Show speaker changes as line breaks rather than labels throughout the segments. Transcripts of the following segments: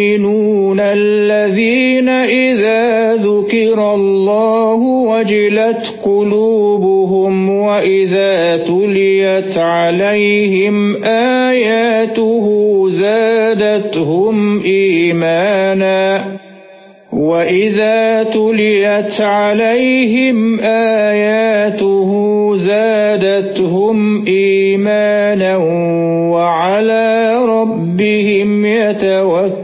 المؤمنون الذين إذا ذكر الله وجلت قلوبهم وإذا تليت عليهم آياته زادتهم إيمانا وَإِذَا تُلِيَتْ عَلَيْهِمْ آيَاتُهُ زَادَتْهُمْ إِيمَانًا وَعَلَى رَبِّهِمْ يَتَوَكَّلُونَ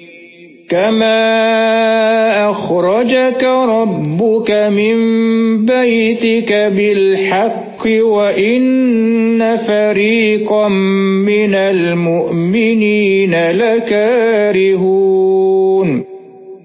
كَمَا أَخْرَجَكَ رَبُّكَ مِن بَيْتِكَ بِالْحَقِّ وَإِنَّ فَرِيقًا مِنَ الْمُؤْمِنِينَ لَكَارِهُونَ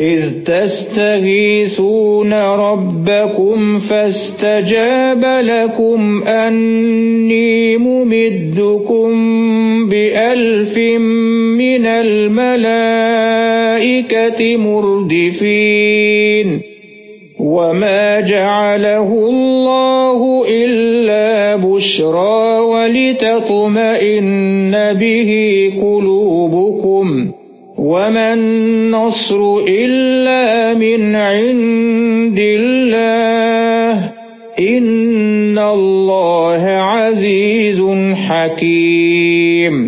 إِذْ تَسْتَغِيثُونَ رَبَّكُمْ فَاسْتَجَابَ لَكُمْ أَنِّي مُمِدُّكُمْ بِأَلْفٍ مِنَ الْمَلَائِكَةِ مُرْدِفِينَ. وَمَا جَعَلَهُ اللَّهُ إِلَّا بُشْرَى وَلِتَطْمَئِنَّ بِهِ قُلُوبُكُمْ. وَمَا النَّصْرُ إِلَّا مِنْ عِندِ اللَّهِ إِنَّ اللَّهَ عَزِيزٌ حَكِيمٌ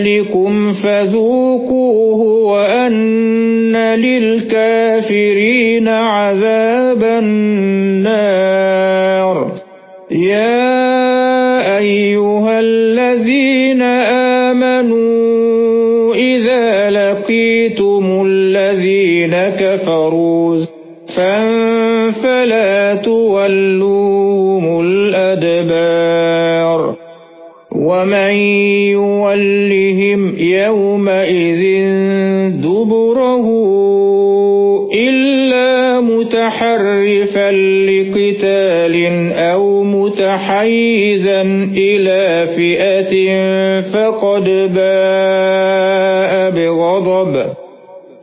ذَلِكُمْ فَذُوقُوهُ وَأَنَّ لِلْكَافِرِينَ عَذَابَ النَّارِ. يُوَلِّهِمْ يَوْمَئِذٍ دُبُرَهُ إِلَّا مُتَحَرِّفًا لِقِتَالٍ أَوْ مُتَحَيِّزًا إِلَى فِئَةٍ فَقَدْ بَاءَ بِغَضَبٍ.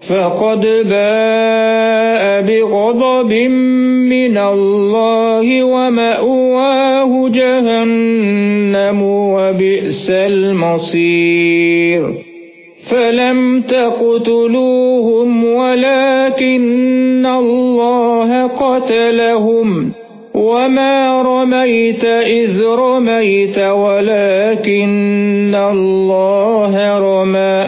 فَقَدْ بَاءَ بِغَضَبٍ مِنَ اللَّهِ وَمَأْوَاهُ جَهَنَّمُ وَبِئْسَ الْمَصِيرُ. فَلَمْ تَقْتُلُوهُمْ وَلَكِنَّ اللَّهَ قَتَلَهُمْ. وَمَا رَمَيْتَ إِذْ رَمَيْتَ وَلَكِنَّ اللَّهَ رَمَى.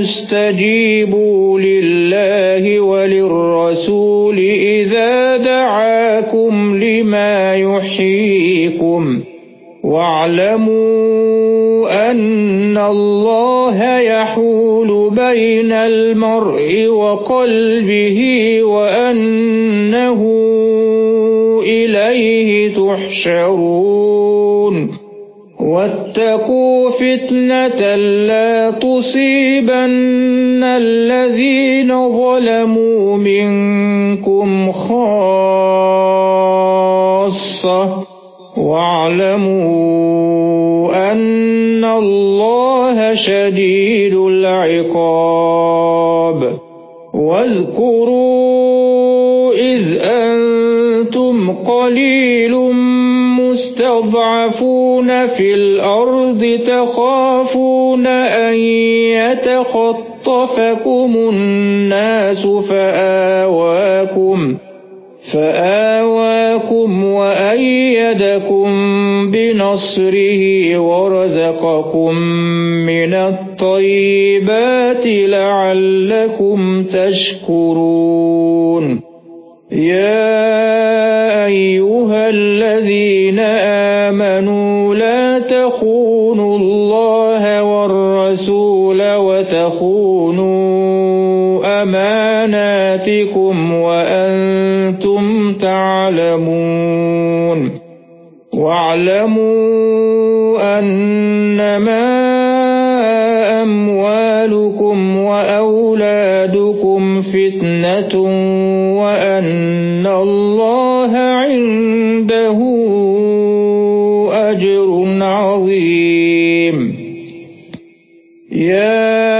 آمَنُوا تَخَافُونَ أَن يَتَخَطَّفَكُمُ النَّاسُ فَآوَاكُمْ فَآوَاكُمْ وَأَيَّدَكُمْ بِنَصْرِهِ وَرَزَقَكُم مِّنَ الطَّيِّبَاتِ لَعَلَّكُمْ تَشْكُرُونَ. يَا أَيُّهَا الَّذِينَ آمَنُوا تَعْلَمُونَ. وَاعْلَمُوا أَنَّمَا أَمْوَالُكُمْ وَأَوْلَادُكُمْ فِتْنَةٌ وَأَنَّ اللَّهَ عِندَهُ أَجْرٌ عَظِيمٌ. يَا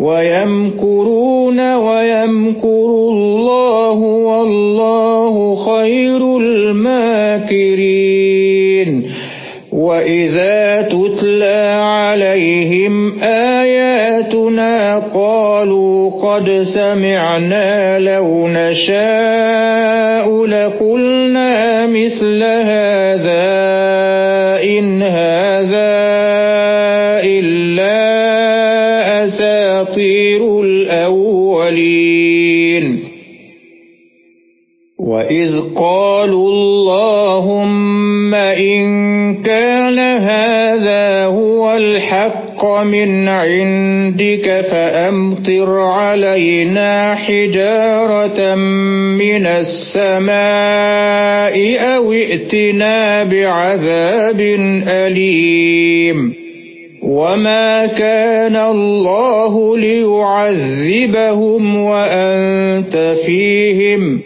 وَيَمْكُرُونَ وَيَمْكُرُ اللَّهُ وَاللَّهُ خَيْرُ الْمَاكِرِينَ. وَإِذَا تُتْلَى عَلَيْهِمْ آيَاتُنَا قَالُوا قَدْ سَمِعْنَا لَوْ نَشَاءُ لَقُلْنَا مِثْلَ هَذَا الْحَقَّ مِنْ عِندِكَ فَأَمْطِرْ عَلَيْنَا حِجَارَةً مِنَ السَّمَاءِ أَوْ ائْتِنَا بِعَذَابٍ أَلِيمٍ. وَمَا كَانَ اللَّهُ لِيُعَذِّبَهُمْ وَأَنْتَ فِيهِمْ.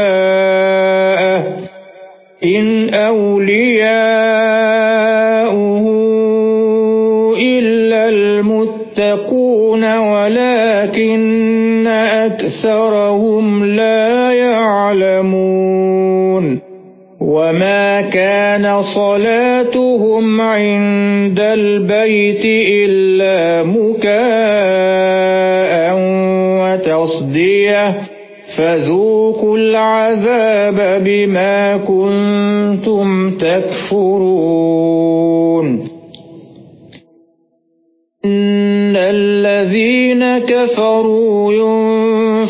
أَكْثَرَهُمْ لَا يَعْلَمُونَ وَمَا كَانَ صَلَاتُهُمْ عِندَ الْبَيْتِ إِلَّا مُكَاءً وَتَصْدِيَةً فَذُوقُوا الْعَذَابَ بِمَا كُنتُمْ تَكْفُرُونَ إِنَّ الَّذِينَ كَفَرُوا يُنفِقُونَ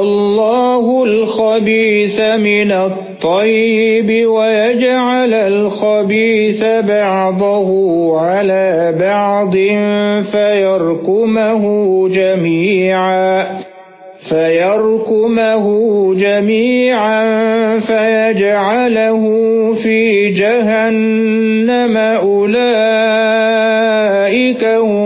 اللَّهُ الْخَبِيثَ مِنَ الطَّيِّبِ وَيَجْعَلَ الْخَبِيثَ بَعْضَهُ عَلَى بَعْضٍ فَيَرْكُمَهُ جَمِيعًا فَيَرْكُمَهُ جَمِيعًا فَيَجْعَلَهُ فِي جَهَنَّمَ. أُولَئِكَ هُمُ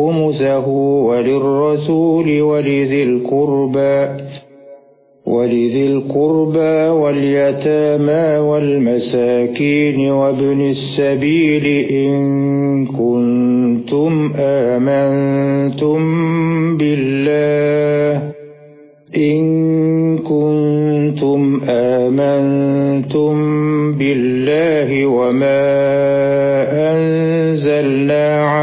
خُمُسَهُ وللرسول ولذي القربى ولذي القربى واليتامى والمساكين وابن السبيل إن كنتم آمنتم بالله إن كنتم آمنتم بالله وما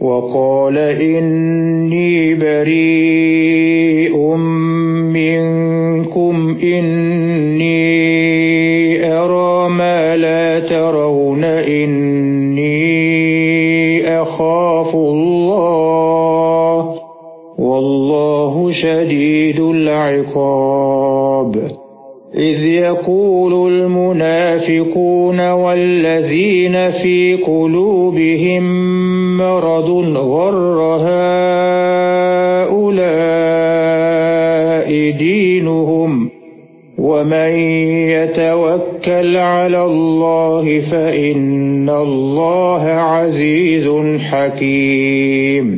وَقَالَ إِنِّي بَرِيءٌ مِنكُمْ إِنِّي أَرَى مَا لَا تَرَوْنَ إِنِّي أَخَافُ اللَّهَ وَاللَّهُ شَدِيدُ الْعِقَابِ. إِذْ يَقُولُ الْمُنَافِقُونَ وَالَّذِينَ فِي قُلُوبِهِم غَرَّ هَٰؤُلَاءِ دِينُهُمْ وَمَن يَتَوَكَّلْ عَلَى اللَّهِ فَإِنَّ اللَّهَ عَزِيزٌ حَكِيمٌ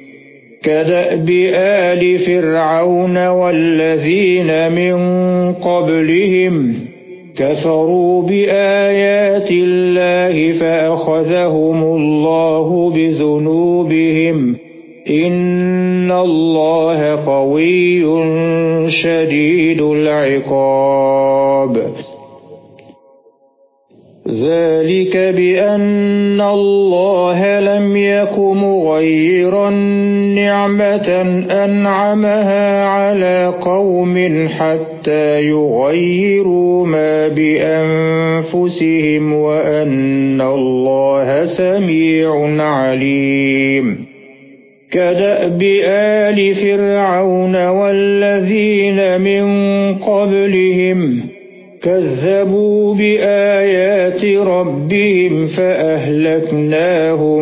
كَدَأْبِ آلِ فِرْعَوْنَ وَالَّذِينَ مِن قَبْلِهِمْ كَفَرُوا بِآيَاتِ اللَّهِ فَأَخَذَهُمُ اللَّهُ بِذُنُوبِهِمْ إِنَّ اللَّهَ قَوِيٌّ شَدِيدُ الْعِقَابِ نِّعْمَةً أَنْعَمَهَا عَلَى قَوْمٍ حَتَّى يُغَيِّرُوا مَا بِأَنفُسِهِمْ وَأَنَّ اللَّهَ سَمِيعٌ عَلِيمٌ كَدَأْبِ آلِ فِرْعَوْنَ وَالَّذِينَ مِن قَبْلِهِمْ كَذَّبُوا بِآيَاتِ رَبِّهِمْ فَأَهْلَكْنَاهُمْ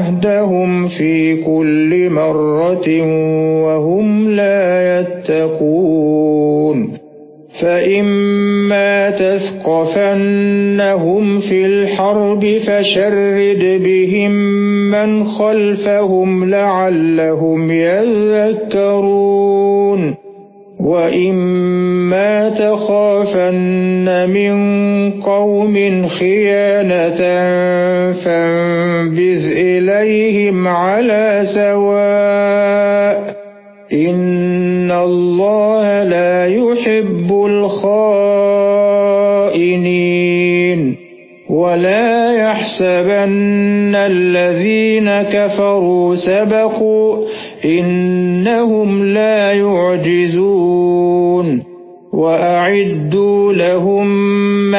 عَهْدَهُمْ فِي كُلِّ مَرَّةٍ وَهُمْ لَا يَتَّقُونَ. فَإِمَّا تَثْقَفَنَّهُمْ فِي الْحَرْبِ فَشَرِّدْ بِهِمْ مَنْ خَلْفَهُمْ لَعَلَّهُمْ يَذَّكَّرُونَ. وَإِمَّا تَخَافَنَّ مِنْ قَوْمٍ خِيَانَةً فَانبِذْ إِلَيْهِمْ عَلَى سَوَاءٍ إِنَّ اللَّهَ لَا يُحِبُّ الْخَائِنِينَ وَلَا يَحْسَبَنَّ الَّذِينَ كَفَرُوا سَبَقُوا إِنَّهُمْ لَا يُعْجِزُونَ وَأَعِدُّوا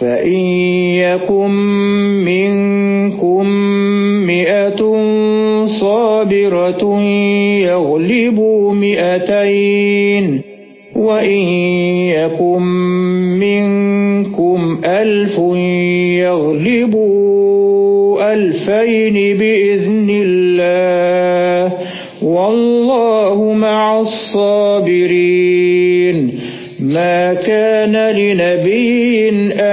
فَإِن يَكُن مِّنكُم صَابِرَةٌ صابرة يغلبوا مئتين وإن يكن منكم ألف يغلبوا ألفين بإذن الله والله مع الصابرين. ما كان لنبي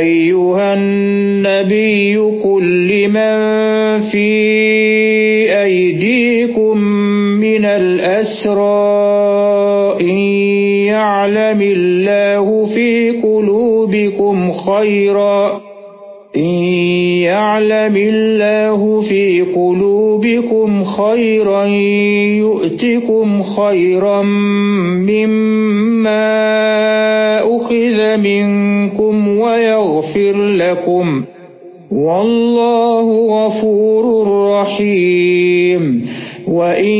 أيها النبي قل لمن في أيديكم من الأسرى إن يعلم الله في قلوبكم خيرا إن يعلم الله في قلوبكم خيرا يؤتكم خيرا مما منكم ويغفر لكم والله غفور رحيم. وإن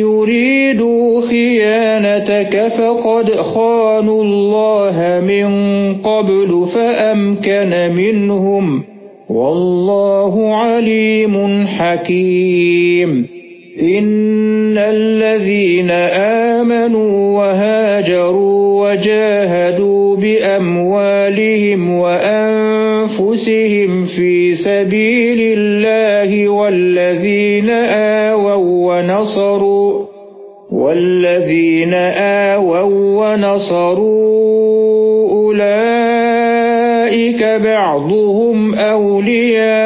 يريدوا خيانتك فقد خانوا الله من قبل فأمكن منهم. والله عليم حكيم. إن الذين آمنوا وهاجروا وجاهدوا بأموالهم وأنفسهم في سبيل الله والذين آووا ونصروا والذين آووا ونصروا أولئك بعضهم أولياء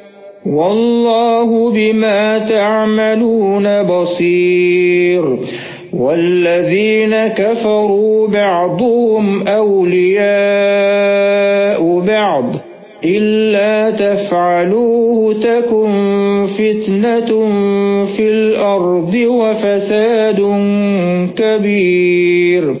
والله بما تعملون بصير. والذين كفروا بعضهم أولياء بعض. إلا تفعلوه تكن فتنة في الأرض وفساد كبير.